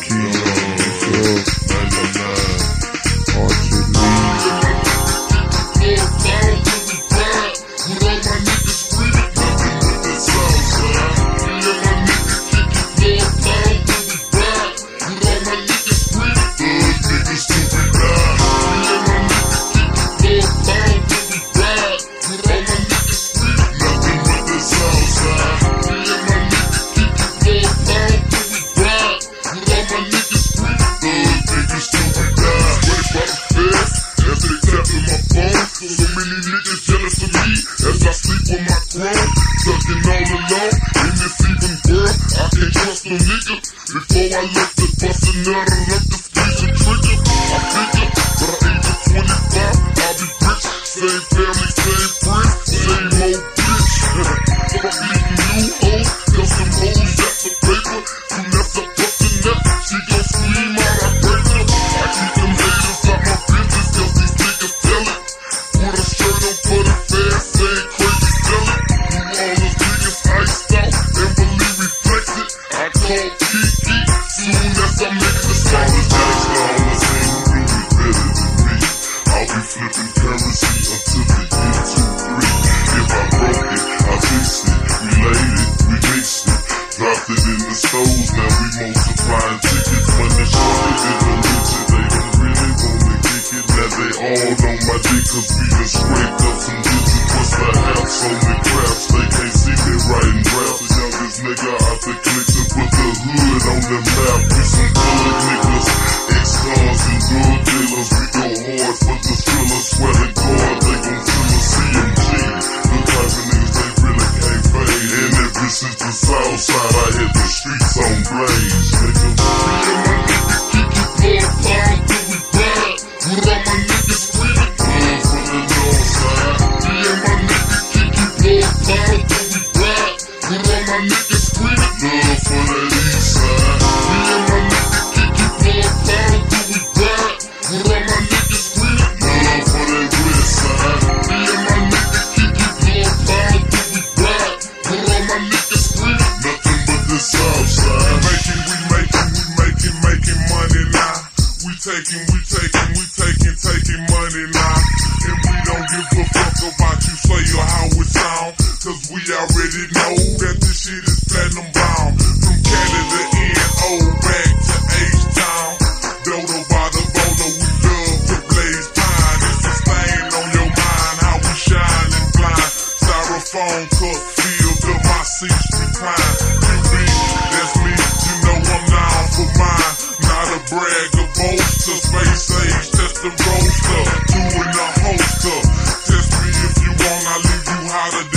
keep she jealous of me as I sleep with my chrome. Sucking all alone in this even world. I can't trust no nigga. Before I left the bus and now I left the squeeze and trigger. I figure, but I ain't just 25. I'll be rich, same family, same soon as I make the song. All the gangsta on the scene who better than me. I'll be flipping currency until the year two, three. If I broke it, I fixed it. We laid it, we mixed it. Dropped it in the stores, now we multiplying tickets. Money shorter than the riches, they don't really wanna kick it. Now they all on my dick, cause we done scraped up some digits. What's the half so many craps? They can't see me writing drafts. The youngest nigga niggas screaming, love for the east side. Already know that this shit is platinum bound. From Canada to N.O. back to H-Town. Dodo by the bolo, we love to blaze pine. It's a stain on your mind, how we shine and blind. Styrofoam cup filled up my seats recline. Be, that's me, you know I'm down for mine. Not a brag, a boaster, space age, test the roaster, in the holster. Test me if you want, I'll leave you hotter than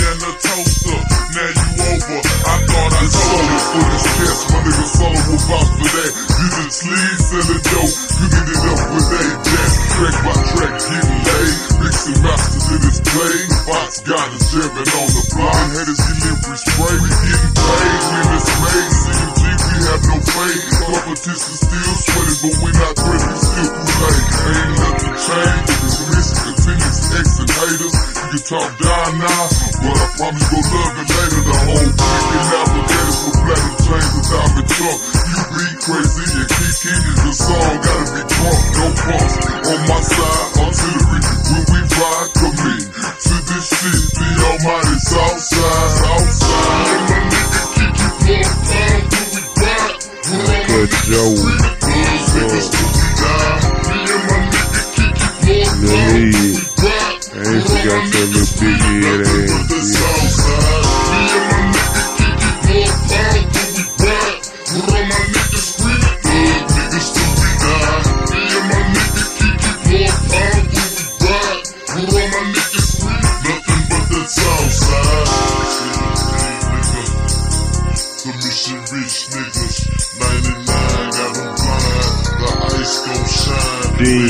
for this cast, my nigga solo will vouch for that. You the sleeve, selling dope, cooking it up with a jack. Track by track, getting laid. Mixing masters in his play. Fox got us jamming on the block. Haters delivery spray, we getting paid. When it's made, CMG, we have no fade. Competition still sweating, but we not ready, still Kool-Aid. Ain't nothing changed, the mission continues, X haters. You can talk down now, but I promise you gon' love it later. The whole freaking navigators with platinum chains and diamond trunk. You be crazy and Kiki, the song gotta be drunk, no pumps. On my side, artillery, when we ride, come in. To this shit, the almighty south side, south side. And my nigga Kiki blow a pound we ride. With Good Joe.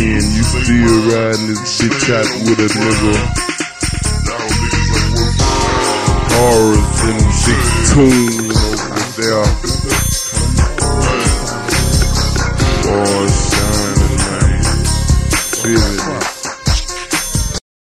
Then you still riding this bitch out with a nigga. Horrors in big tune over there.